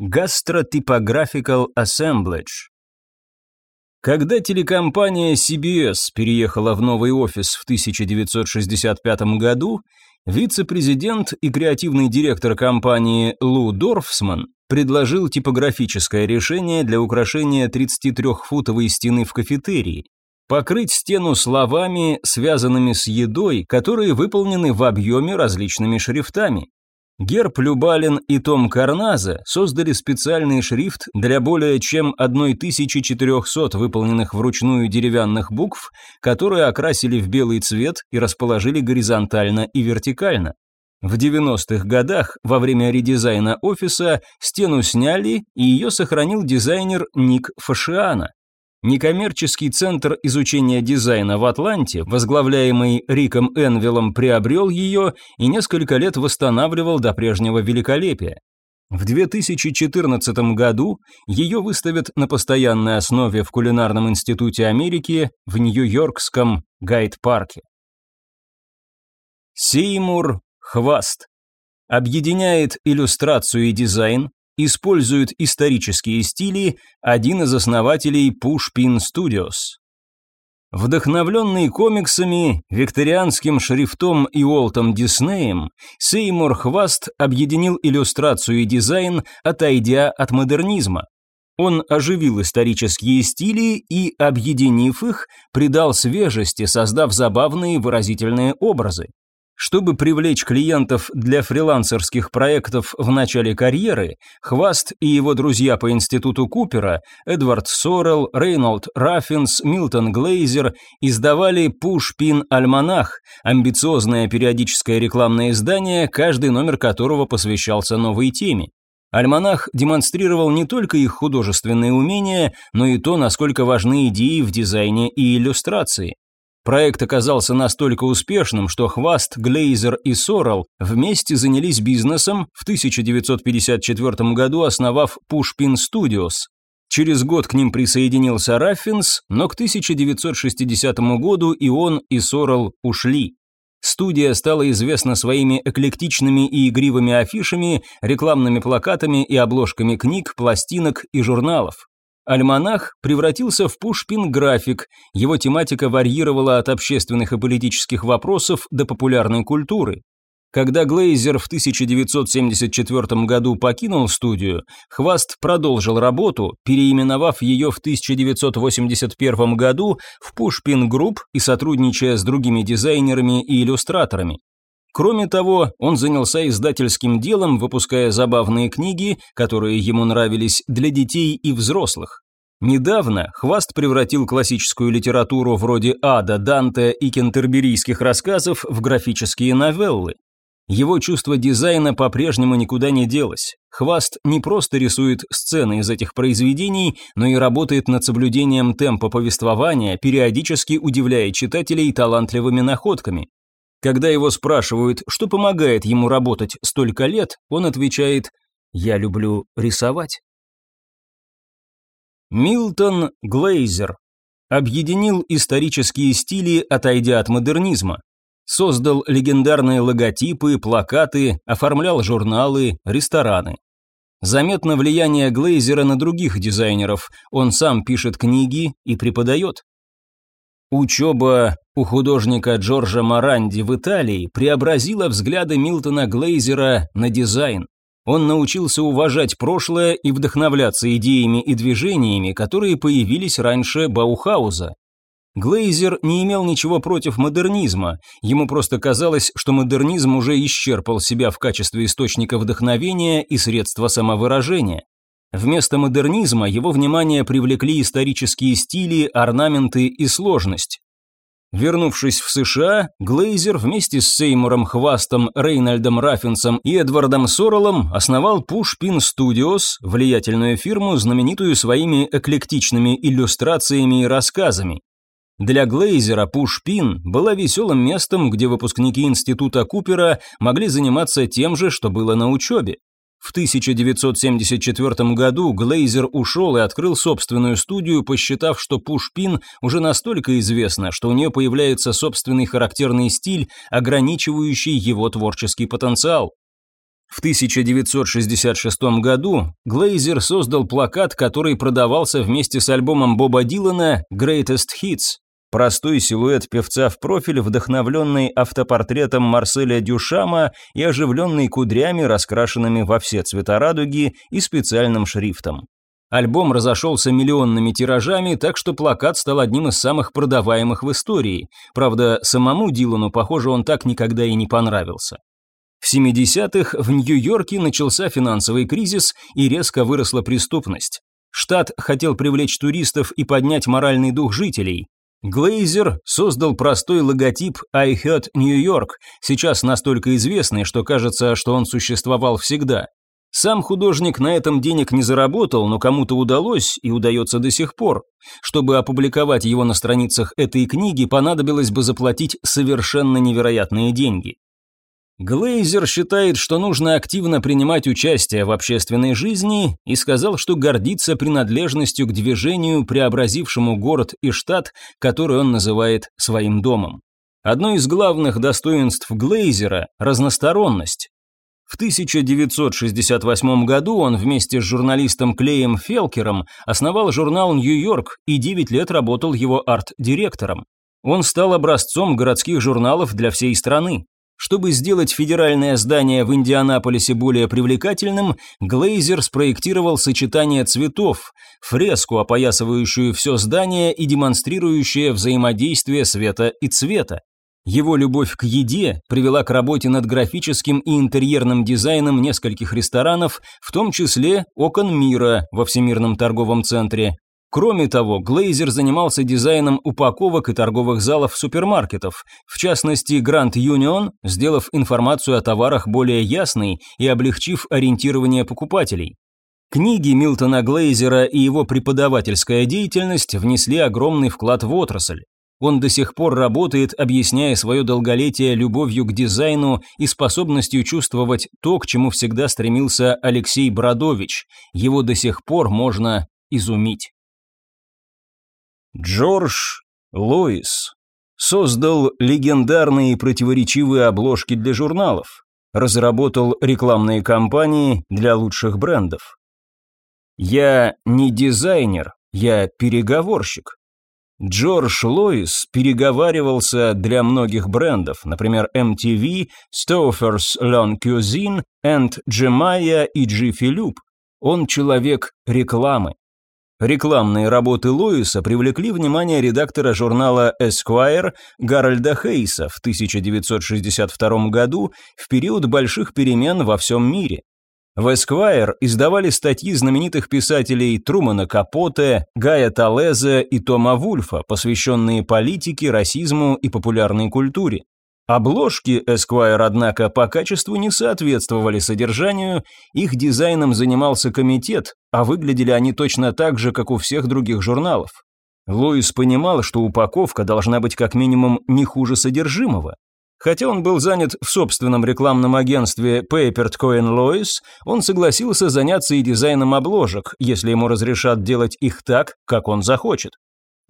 Gastrotypographical Assemblage. Когда телекомпания CBS переехала в новый офис в 1965 году, вице-президент и креативный директор компании Лу Дорфсман предложил типографическое решение для украшения 33-футовой стены в кафетерии. Покрыть стену словами, связанными с едой, которые выполнены в объеме различными шрифтами. Герб Любалин и Том Карназа создали специальный шрифт для более чем 1400 выполненных вручную деревянных букв, которые окрасили в белый цвет и расположили горизонтально и вертикально. В 90-х годах, во время редизайна офиса, стену сняли, и ее сохранил дизайнер Ник Фашиана. Некоммерческий центр изучения дизайна в Атланте, возглавляемый Риком Энвиллом, приобрел ее и несколько лет восстанавливал до прежнего великолепия. В 2014 году ее выставят на постоянной основе в Кулинарном институте Америки в Нью-Йоркском Гайд-парке. Сеймур Хваст объединяет иллюстрацию и дизайн, использует исторические стили один из основателей Pushpin Studios. Вдохновленный комиксами, викторианским шрифтом и Уолтом Диснеем, Сеймур Хваст объединил иллюстрацию и дизайн, отойдя от модернизма. Он оживил исторические стили и, объединив их, придал свежести, создав забавные выразительные образы. Чтобы привлечь клиентов для фрилансерских проектов в начале карьеры, Хваст и его друзья по институту Купера, Эдвард Сорел, Рейнольд Раффинс, Милтон Глейзер, издавали Push Pin Almanac, амбициозное периодическое рекламное издание, каждый номер которого посвящался новой теме. Альманах демонстрировал не только их художественные умения, но и то, насколько важны идеи в дизайне и иллюстрации. Проект оказался настолько успешным, что Хваст, Глейзер и Сорел вместе занялись бизнесом, в 1954 году основав Pushpin Studios. Через год к ним присоединился Раффинс, но к 1960 году и он, и Сорел ушли. Студия стала известна своими эклектичными и игривыми афишами, рекламными плакатами и обложками книг, пластинок и журналов. Альманах превратился в пушпин-график, его тематика варьировала от общественных и политических вопросов до популярной культуры. Когда Глейзер в 1974 году покинул студию, Хваст продолжил работу, переименовав ее в 1981 году в Pushpin Group и сотрудничая с другими дизайнерами и иллюстраторами. Кроме того, он занялся издательским делом, выпуская забавные книги, которые ему нравились для детей и взрослых. Недавно Хваст превратил классическую литературу вроде Ада, Данте и кентерберийских рассказов в графические новеллы. Его чувство дизайна по-прежнему никуда не делось. Хваст не просто рисует сцены из этих произведений, но и работает над соблюдением темпа повествования, периодически удивляя читателей талантливыми находками. Когда его спрашивают, что помогает ему работать столько лет, он отвечает «Я люблю рисовать». Милтон Глейзер объединил исторические стили, отойдя от модернизма. Создал легендарные логотипы, плакаты, оформлял журналы, рестораны. Заметно влияние Глейзера на других дизайнеров, он сам пишет книги и преподает. Учеба у художника Джорджа Маранди в Италии преобразила взгляды Милтона Глейзера на дизайн. Он научился уважать прошлое и вдохновляться идеями и движениями, которые появились раньше Баухауза. Глейзер не имел ничего против модернизма, ему просто казалось, что модернизм уже исчерпал себя в качестве источника вдохновения и средства самовыражения. Вместо модернизма его внимание привлекли исторические стили, орнаменты и сложность. Вернувшись в США, Глейзер вместе с Сеймуром Хвастом, Рейнольдом Раффинсом и Эдвардом Сорелом основал Pushpin Studios, влиятельную фирму, знаменитую своими эклектичными иллюстрациями и рассказами. Для Глейзера Pushpin была веселым местом, где выпускники института Купера могли заниматься тем же, что было на учебе. В 1974 году Глейзер ушел и открыл собственную студию, посчитав, что Пушпин уже настолько известна, что у нее появляется собственный характерный стиль, ограничивающий его творческий потенциал. В 1966 году Глейзер создал плакат, который продавался вместе с альбомом Боба Дилана «Greatest Hits». Простой силуэт певца в профиль, вдохновленный автопортретом Марселя Дюшама и оживленный кудрями, раскрашенными во все цвета радуги и специальным шрифтом. Альбом разошелся миллионными тиражами, так что плакат стал одним из самых продаваемых в истории. Правда, самому Дилану, похоже, он так никогда и не понравился. В 70-х в Нью-Йорке начался финансовый кризис и резко выросла преступность. Штат хотел привлечь туристов и поднять моральный дух жителей. Глейзер создал простой логотип I Heard New York, сейчас настолько известный, что кажется, что он существовал всегда. Сам художник на этом денег не заработал, но кому-то удалось и удается до сих пор. Чтобы опубликовать его на страницах этой книги, понадобилось бы заплатить совершенно невероятные деньги. Глейзер считает, что нужно активно принимать участие в общественной жизни и сказал, что гордится принадлежностью к движению, преобразившему город и штат, который он называет своим домом. Одно из главных достоинств Глейзера – разносторонность. В 1968 году он вместе с журналистом Клеем Фелкером основал журнал «Нью-Йорк» и 9 лет работал его арт-директором. Он стал образцом городских журналов для всей страны. Чтобы сделать федеральное здание в Индианаполисе более привлекательным, Глейзер спроектировал сочетание цветов, фреску, опоясывающую все здание и демонстрирующее взаимодействие света и цвета. Его любовь к еде привела к работе над графическим и интерьерным дизайном нескольких ресторанов, в том числе «Окон мира» во Всемирном торговом центре, Кроме того, Глейзер занимался дизайном упаковок и торговых залов супермаркетов, в частности Grand Union, сделав информацию о товарах более ясной и облегчив ориентирование покупателей. Книги Милтона Глейзера и его преподавательская деятельность внесли огромный вклад в отрасль. Он до сих пор работает, объясняя свое долголетие любовью к дизайну и способностью чувствовать то, к чему всегда стремился Алексей Бродович. Его до сих пор можно изумить. Джордж Лоис создал легендарные противоречивые обложки для журналов, разработал рекламные кампании для лучших брендов. Я не дизайнер, я переговорщик. Джордж Лоис переговаривался для многих брендов, например, MTV, Stouffer's Long Cuisine, and Jemaya и Jiffy Lube. Он человек рекламы. Рекламные работы Луиса привлекли внимание редактора журнала Esquire Гарольда Хейса в 1962 году в период больших перемен во всем мире. В Esquire издавали статьи знаменитых писателей Трумана Капоте, Гая Талезе и Тома Вульфа, посвященные политике, расизму и популярной культуре. Обложки Esquire, однако, по качеству не соответствовали содержанию, их дизайном занимался комитет, а выглядели они точно так же, как у всех других журналов. Луис понимал, что упаковка должна быть как минимум не хуже содержимого. Хотя он был занят в собственном рекламном агентстве Papert Cohen Lois, он согласился заняться и дизайном обложек, если ему разрешат делать их так, как он захочет.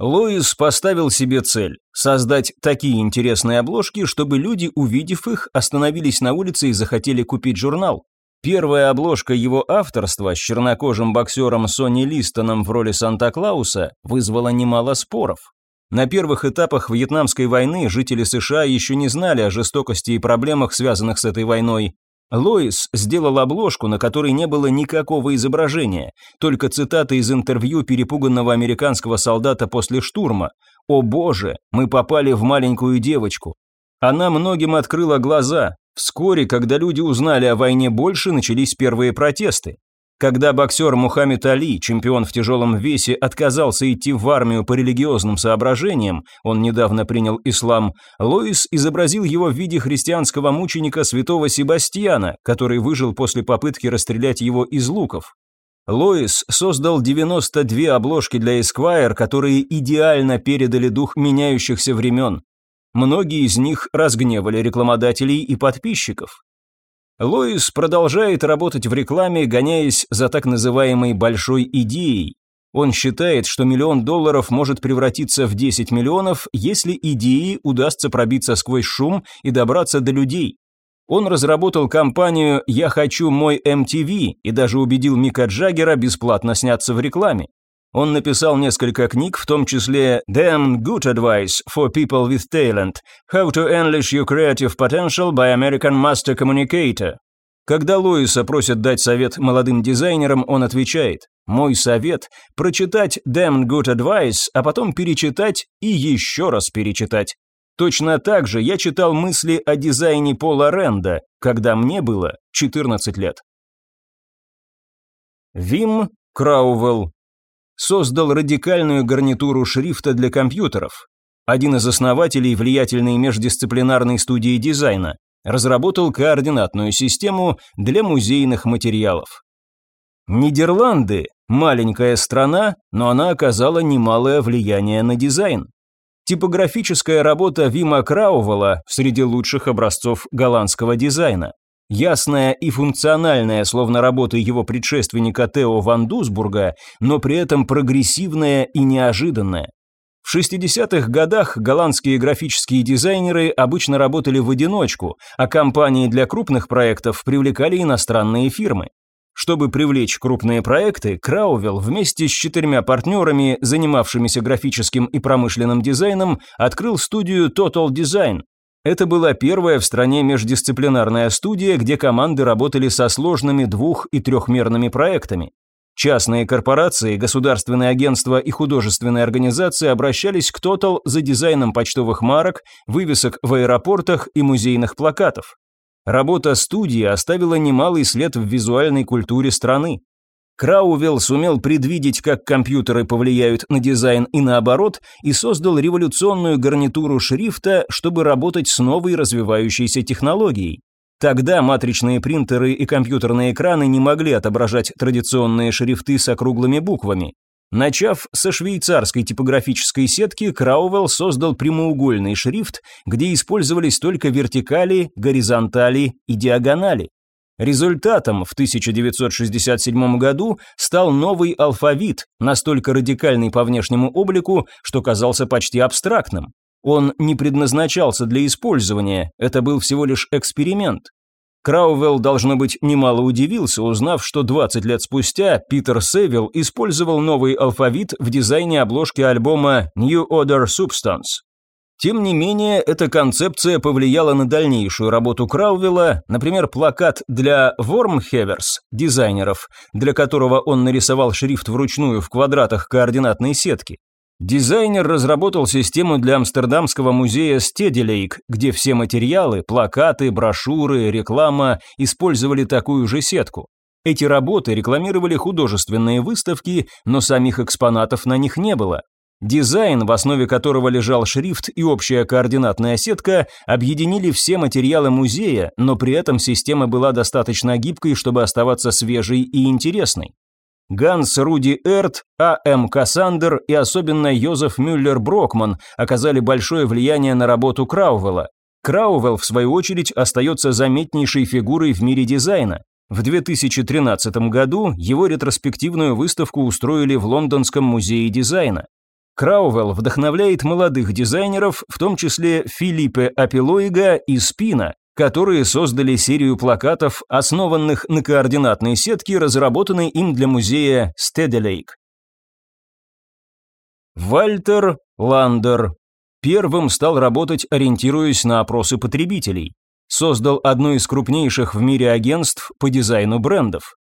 Луис поставил себе цель – создать такие интересные обложки, чтобы люди, увидев их, остановились на улице и захотели купить журнал. Первая обложка его авторства с чернокожим боксером Сони Листоном в роли Санта-Клауса вызвала немало споров. На первых этапах Вьетнамской войны жители США еще не знали о жестокости и проблемах, связанных с этой войной, Лоис сделал обложку, на которой не было никакого изображения, только цитаты из интервью перепуганного американского солдата после штурма. «О боже, мы попали в маленькую девочку». Она многим открыла глаза. Вскоре, когда люди узнали о войне больше, начались первые протесты. Когда боксер Мухаммед Али, чемпион в тяжелом весе, отказался идти в армию по религиозным соображениям, он недавно принял ислам, Лоис изобразил его в виде христианского мученика святого Себастьяна, который выжил после попытки расстрелять его из луков. Лоис создал 92 обложки для Esquire, которые идеально передали дух меняющихся времен. Многие из них разгневали рекламодателей и подписчиков. Лоис продолжает работать в рекламе, гоняясь за так называемой «большой идеей». Он считает, что миллион долларов может превратиться в 10 миллионов, если идеи удастся пробиться сквозь шум и добраться до людей. Он разработал кампанию «Я хочу мой MTV» и даже убедил Мика Джаггера бесплатно сняться в рекламе. Он написал несколько книг, в том числе Damn Good Advice for People with Talent, How to Unleash Your Creative Potential by American Master Communicator. Когда Луиса просят дать совет молодым дизайнерам, он отвечает, «Мой совет – прочитать Damn Good Advice, а потом перечитать и еще раз перечитать. Точно так же я читал мысли о дизайне Пола Ренда, когда мне было 14 лет». Вим Крауэлл создал радикальную гарнитуру шрифта для компьютеров. Один из основателей влиятельной междисциплинарной студии дизайна разработал координатную систему для музейных материалов. Нидерланды – маленькая страна, но она оказала немалое влияние на дизайн. Типографическая работа Вима Краувала среди лучших образцов голландского дизайна. Ясная и функциональная, словно работа его предшественника Тео Ван Дусбурга, но при этом прогрессивная и неожиданная. В 60-х годах голландские графические дизайнеры обычно работали в одиночку, а компании для крупных проектов привлекали иностранные фирмы. Чтобы привлечь крупные проекты, Краувел вместе с четырьмя партнерами, занимавшимися графическим и промышленным дизайном, открыл студию Total Design, это была первая в стране междисциплинарная студия, где команды работали со сложными двух- и трехмерными проектами. Частные корпорации, государственные агентства и художественные организации обращались к Total за дизайном почтовых марок, вывесок в аэропортах и музейных плакатов. Работа студии оставила немалый след в визуальной культуре страны. Краувелл сумел предвидеть, как компьютеры повлияют на дизайн и наоборот, и создал революционную гарнитуру шрифта, чтобы работать с новой развивающейся технологией. Тогда матричные принтеры и компьютерные экраны не могли отображать традиционные шрифты с округлыми буквами. Начав со швейцарской типографической сетки, Краувелл создал прямоугольный шрифт, где использовались только вертикали, горизонтали и диагонали. Результатом в 1967 году стал новый алфавит, настолько радикальный по внешнему облику, что казался почти абстрактным. Он не предназначался для использования, это был всего лишь эксперимент. Краувелл, должно быть, немало удивился, узнав, что 20 лет спустя Питер Севилл использовал новый алфавит в дизайне обложки альбома New Order Substance. Тем не менее, эта концепция повлияла на дальнейшую работу Краувела, например, плакат для Wormhevers, дизайнеров, для которого он нарисовал шрифт вручную в квадратах координатной сетки. Дизайнер разработал систему для Амстердамского музея Стеделейк, где все материалы, плакаты, брошюры, реклама использовали такую же сетку. Эти работы рекламировали художественные выставки, но самих экспонатов на них не было. Дизайн, в основе которого лежал шрифт и общая координатная сетка, объединили все материалы музея, но при этом система была достаточно гибкой, чтобы оставаться свежей и интересной. Ганс Руди Эрт, А.М. Кассандер и особенно Йозеф Мюллер Брокман оказали большое влияние на работу Краувелла. Краувелл, в свою очередь, остается заметнейшей фигурой в мире дизайна. В 2013 году его ретроспективную выставку устроили в Лондонском музее дизайна. Краувелл вдохновляет молодых дизайнеров, в том числе Филиппе Апилоига и Спина, которые создали серию плакатов, основанных на координатной сетке, разработанной им для музея Стеделейк. Вальтер Ландер первым стал работать, ориентируясь на опросы потребителей. Создал одно из крупнейших в мире агентств по дизайну брендов.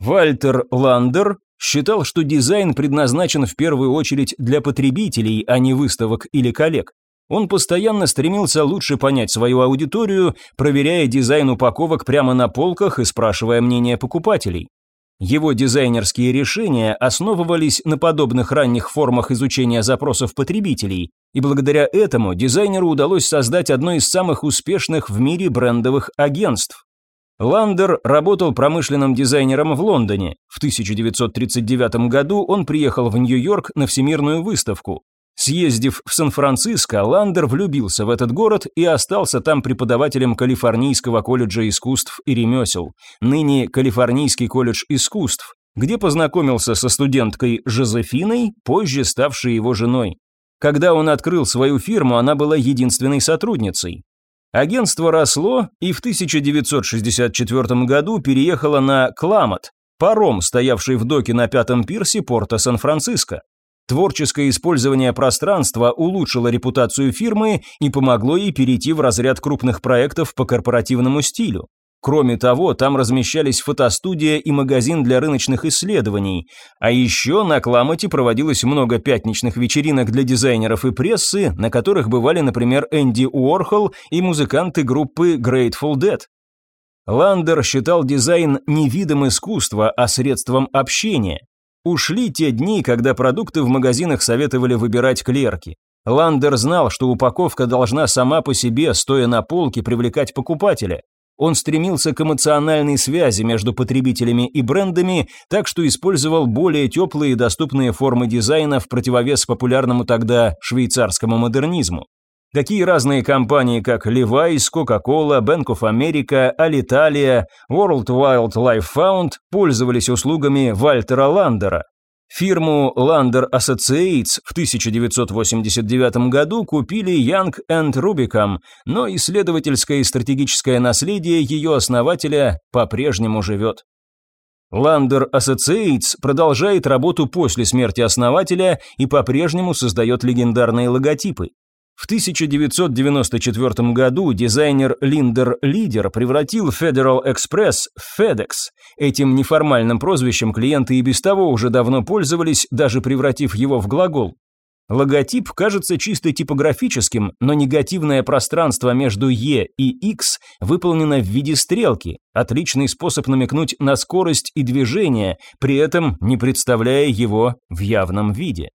Вальтер Ландер считал, что дизайн предназначен в первую очередь для потребителей, а не выставок или коллег. Он постоянно стремился лучше понять свою аудиторию, проверяя дизайн упаковок прямо на полках и спрашивая мнение покупателей. Его дизайнерские решения основывались на подобных ранних формах изучения запросов потребителей, и благодаря этому дизайнеру удалось создать одно из самых успешных в мире брендовых агентств. Ландер работал промышленным дизайнером в Лондоне. В 1939 году он приехал в Нью-Йорк на Всемирную выставку. Съездив в Сан-Франциско, Ландер влюбился в этот город и остался там преподавателем Калифорнийского колледжа искусств и ремесел, ныне Калифорнийский колледж искусств, где познакомился со студенткой Жозефиной, позже ставшей его женой. Когда он открыл свою фирму, она была единственной сотрудницей. Агентство росло и в 1964 году переехало на Кламот, паром, стоявший в доке на пятом пирсе порта Сан-Франциско. Творческое использование пространства улучшило репутацию фирмы и помогло ей перейти в разряд крупных проектов по корпоративному стилю. Кроме того, там размещались фотостудия и магазин для рыночных исследований. А еще на Кламоте проводилось много пятничных вечеринок для дизайнеров и прессы, на которых бывали, например, Энди Уорхол и музыканты группы Grateful Dead. Ландер считал дизайн не видом искусства, а средством общения. Ушли те дни, когда продукты в магазинах советовали выбирать клерки. Ландер знал, что упаковка должна сама по себе, стоя на полке, привлекать покупателя. Он стремился к эмоциональной связи между потребителями и брендами, так что использовал более теплые и доступные формы дизайна в противовес популярному тогда швейцарскому модернизму. Такие разные компании, как Levi's, Coca-Cola, Bank of America, Alitalia, World Wildlife Fund пользовались услугами Вальтера Ландера. Фирму Lander Associates в 1989 году купили Young and Rubicam, но исследовательское и стратегическое наследие ее основателя по-прежнему живет. Lander Associates продолжает работу после смерти основателя и по-прежнему создает легендарные логотипы. В 1994 году дизайнер Линдер Лидер превратил Federal Express в FedEx. Этим неформальным прозвищем клиенты и без того уже давно пользовались, даже превратив его в глагол. Логотип кажется чисто типографическим, но негативное пространство между E и X выполнено в виде стрелки, отличный способ намекнуть на скорость и движение, при этом не представляя его в явном виде.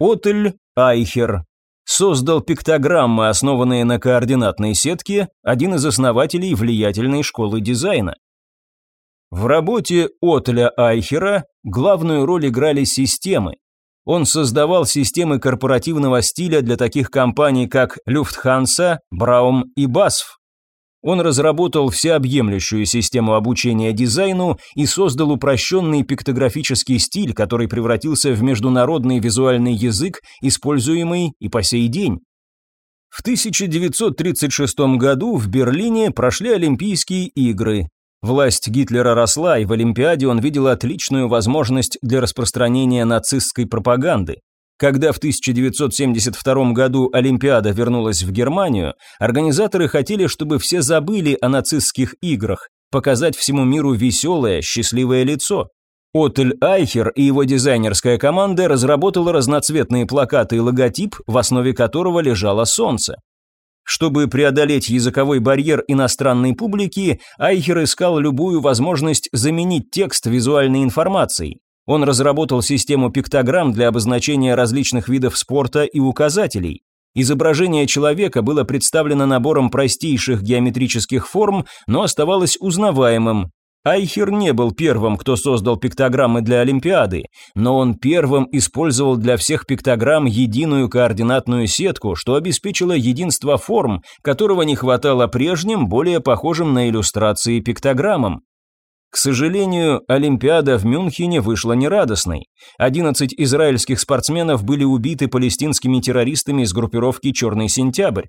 Отель Айхер создал пиктограммы, основанные на координатной сетке, один из основателей влиятельной школы дизайна. В работе Отеля Айхера главную роль играли системы. Он создавал системы корпоративного стиля для таких компаний, как Люфтханса, Браум и Басф. Он разработал всеобъемлющую систему обучения дизайну и создал упрощенный пиктографический стиль, который превратился в международный визуальный язык, используемый и по сей день. В 1936 году в Берлине прошли Олимпийские игры. Власть Гитлера росла, и в Олимпиаде он видел отличную возможность для распространения нацистской пропаганды. Когда в 1972 году Олимпиада вернулась в Германию, организаторы хотели, чтобы все забыли о нацистских играх, показать всему миру веселое, счастливое лицо. Отель Айхер и его дизайнерская команда разработала разноцветные плакаты и логотип, в основе которого лежало солнце. Чтобы преодолеть языковой барьер иностранной публики, Айхер искал любую возможность заменить текст визуальной информацией. Он разработал систему пиктограмм для обозначения различных видов спорта и указателей. Изображение человека было представлено набором простейших геометрических форм, но оставалось узнаваемым. Айхер не был первым, кто создал пиктограммы для Олимпиады, но он первым использовал для всех пиктограмм единую координатную сетку, что обеспечило единство форм, которого не хватало прежним, более похожим на иллюстрации пиктограммам. К сожалению, Олимпиада в Мюнхене вышла нерадостной. 11 израильских спортсменов были убиты палестинскими террористами из группировки «Черный сентябрь».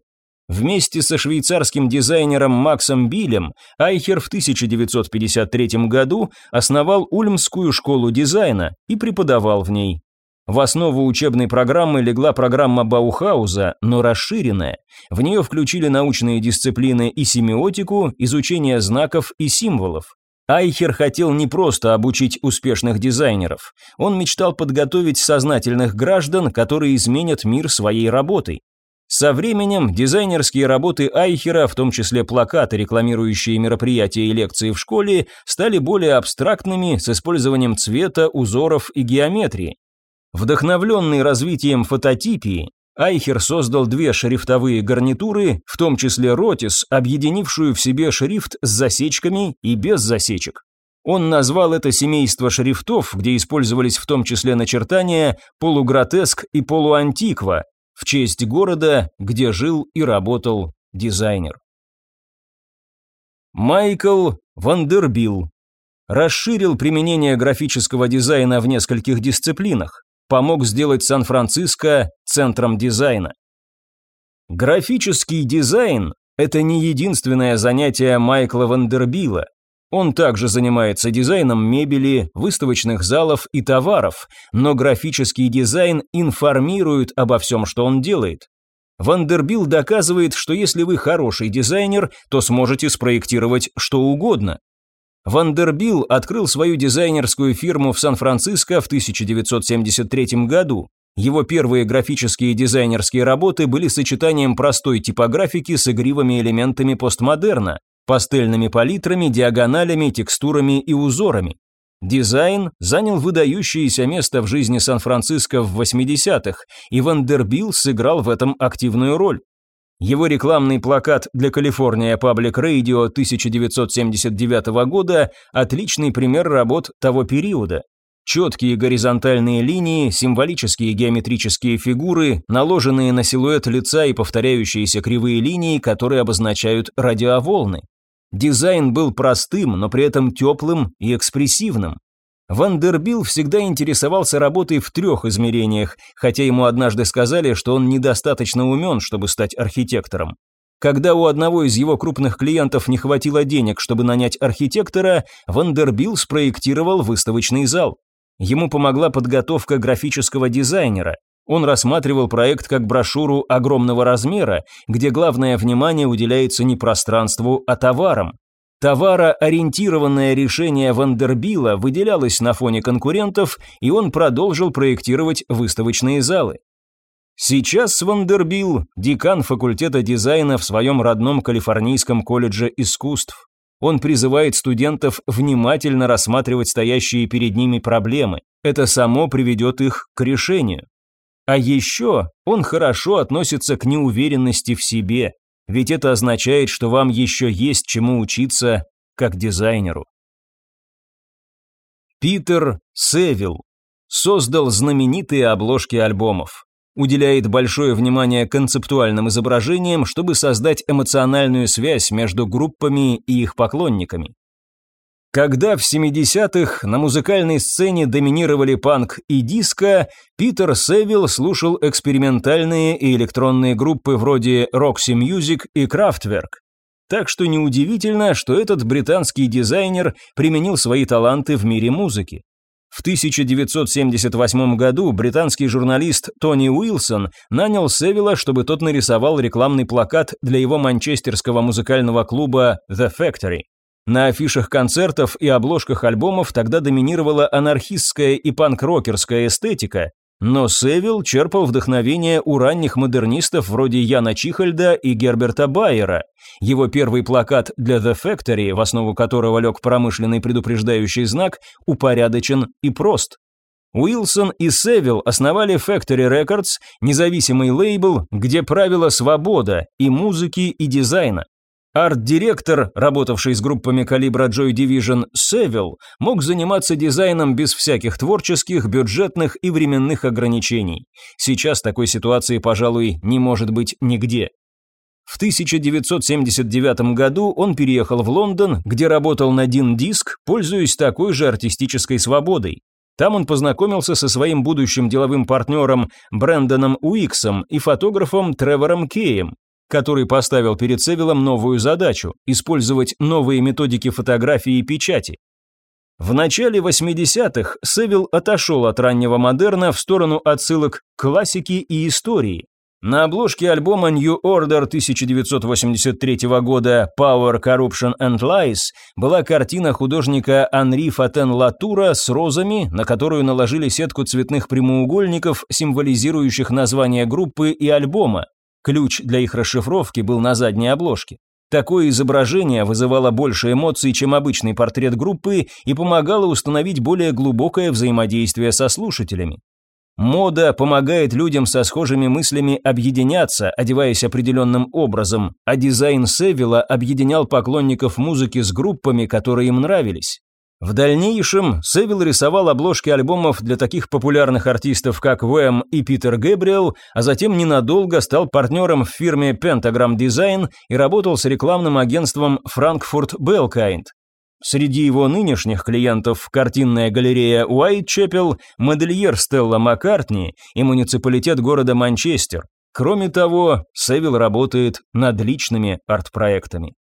Вместе со швейцарским дизайнером Максом Билем Айхер в 1953 году основал Ульмскую школу дизайна и преподавал в ней. В основу учебной программы легла программа Баухауза, но расширенная. В нее включили научные дисциплины и семиотику, изучение знаков и символов. Айхер хотел не просто обучить успешных дизайнеров, он мечтал подготовить сознательных граждан, которые изменят мир своей работой. Со временем дизайнерские работы Айхера, в том числе плакаты, рекламирующие мероприятия и лекции в школе, стали более абстрактными с использованием цвета, узоров и геометрии. Вдохновленный развитием фототипии, Айхер создал две шрифтовые гарнитуры, в том числе Ротис, объединившую в себе шрифт с засечками и без засечек. Он назвал это семейство шрифтов, где использовались в том числе начертания полугротеск и полуантиква, в честь города, где жил и работал дизайнер. Майкл Вандербил расширил применение графического дизайна в нескольких дисциплинах помог сделать Сан-Франциско центром дизайна. Графический дизайн – это не единственное занятие Майкла Вандербила. Он также занимается дизайном мебели, выставочных залов и товаров, но графический дизайн информирует обо всем, что он делает. Вандербилл доказывает, что если вы хороший дизайнер, то сможете спроектировать что угодно. Вандербилл открыл свою дизайнерскую фирму в Сан-Франциско в 1973 году. Его первые графические дизайнерские работы были сочетанием простой типографики с игривыми элементами постмодерна, пастельными палитрами, диагоналями, текстурами и узорами. Дизайн занял выдающееся место в жизни Сан-Франциско в 80-х, и Вандербилл сыграл в этом активную роль. Его рекламный плакат для California Public Radio 1979 года – отличный пример работ того периода. Четкие горизонтальные линии, символические геометрические фигуры, наложенные на силуэт лица и повторяющиеся кривые линии, которые обозначают радиоволны. Дизайн был простым, но при этом теплым и экспрессивным. Вандербилл всегда интересовался работой в трех измерениях, хотя ему однажды сказали, что он недостаточно умен, чтобы стать архитектором. Когда у одного из его крупных клиентов не хватило денег, чтобы нанять архитектора, Вандербилл спроектировал выставочный зал. Ему помогла подготовка графического дизайнера. Он рассматривал проект как брошюру огромного размера, где главное внимание уделяется не пространству, а товарам. Товароориентированное решение Вандербилла выделялось на фоне конкурентов, и он продолжил проектировать выставочные залы. Сейчас Вандербилл – декан факультета дизайна в своем родном Калифорнийском колледже искусств. Он призывает студентов внимательно рассматривать стоящие перед ними проблемы. Это само приведет их к решению. А еще он хорошо относится к неуверенности в себе, ведь это означает, что вам еще есть чему учиться как дизайнеру. Питер Севилл создал знаменитые обложки альбомов уделяет большое внимание концептуальным изображениям, чтобы создать эмоциональную связь между группами и их поклонниками. Когда в 70-х на музыкальной сцене доминировали панк и диско, Питер Севилл слушал экспериментальные и электронные группы вроде Roxy Music и Kraftwerk. Так что неудивительно, что этот британский дизайнер применил свои таланты в мире музыки. В 1978 году британский журналист Тони Уилсон нанял Севилла, чтобы тот нарисовал рекламный плакат для его манчестерского музыкального клуба The Factory. На афишах концертов и обложках альбомов тогда доминировала анархистская и панк-рокерская эстетика, но Севилл черпал вдохновение у ранних модернистов вроде Яна Чихальда и Герберта Байера. Его первый плакат для The Factory, в основу которого лег промышленный предупреждающий знак, упорядочен и прост. Уилсон и Севилл основали Factory Records, независимый лейбл, где правила свобода и музыки, и дизайна. Арт-директор, работавший с группами калибра Joy Division, Севилл, мог заниматься дизайном без всяких творческих, бюджетных и временных ограничений. Сейчас такой ситуации, пожалуй, не может быть нигде. В 1979 году он переехал в Лондон, где работал на Дин Диск, пользуясь такой же артистической свободой. Там он познакомился со своим будущим деловым партнером Брэндоном Уиксом и фотографом Тревором Кеем, который поставил перед Севиллом новую задачу – использовать новые методики фотографии и печати. В начале 80-х Севилл отошел от раннего модерна в сторону отсылок к классике и истории. На обложке альбома New Order 1983 года Power, Corruption and Lies была картина художника Анри Фатен Латура с розами, на которую наложили сетку цветных прямоугольников, символизирующих название группы и альбома. Ключ для их расшифровки был на задней обложке. Такое изображение вызывало больше эмоций, чем обычный портрет группы и помогало установить более глубокое взаимодействие со слушателями. Мода помогает людям со схожими мыслями объединяться, одеваясь определенным образом, а дизайн Севилла объединял поклонников музыки с группами, которые им нравились. В дальнейшем Севил рисовал обложки альбомов для таких популярных артистов, как Уэм и Питер Гэбриэл, а затем ненадолго стал партнером в фирме Pentagram Design и работал с рекламным агентством Frankfurt Belkind. Среди его нынешних клиентов картинная галерея Уайтчепел, модельер Стелла Маккартни и муниципалитет города Манчестер. Кроме того, Севил работает над личными арт-проектами.